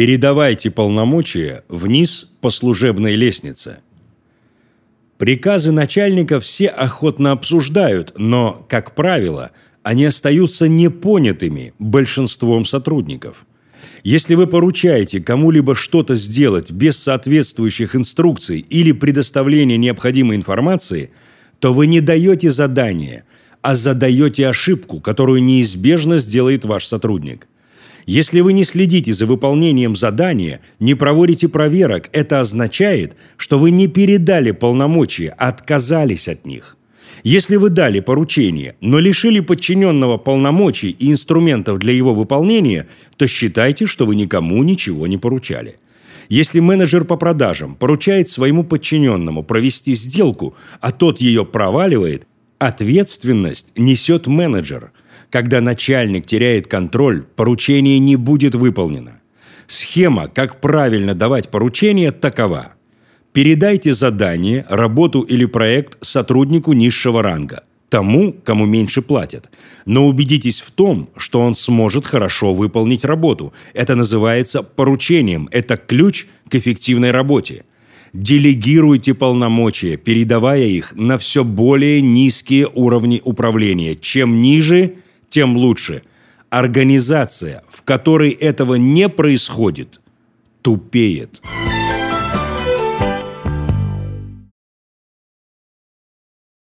Передавайте полномочия вниз по служебной лестнице. Приказы начальника все охотно обсуждают, но, как правило, они остаются непонятыми большинством сотрудников. Если вы поручаете кому-либо что-то сделать без соответствующих инструкций или предоставления необходимой информации, то вы не даете задание, а задаете ошибку, которую неизбежно сделает ваш сотрудник. Если вы не следите за выполнением задания, не проводите проверок, это означает, что вы не передали полномочия, а отказались от них. Если вы дали поручение, но лишили подчиненного полномочий и инструментов для его выполнения, то считайте, что вы никому ничего не поручали. Если менеджер по продажам поручает своему подчиненному провести сделку, а тот ее проваливает, ответственность несет менеджер. Когда начальник теряет контроль, поручение не будет выполнено. Схема, как правильно давать поручения, такова – Передайте задание, работу или проект сотруднику низшего ранга, тому, кому меньше платят. Но убедитесь в том, что он сможет хорошо выполнить работу. Это называется поручением, это ключ к эффективной работе. Делегируйте полномочия, передавая их на все более низкие уровни управления. Чем ниже, тем лучше. Организация, в которой этого не происходит, тупеет. Тупеет.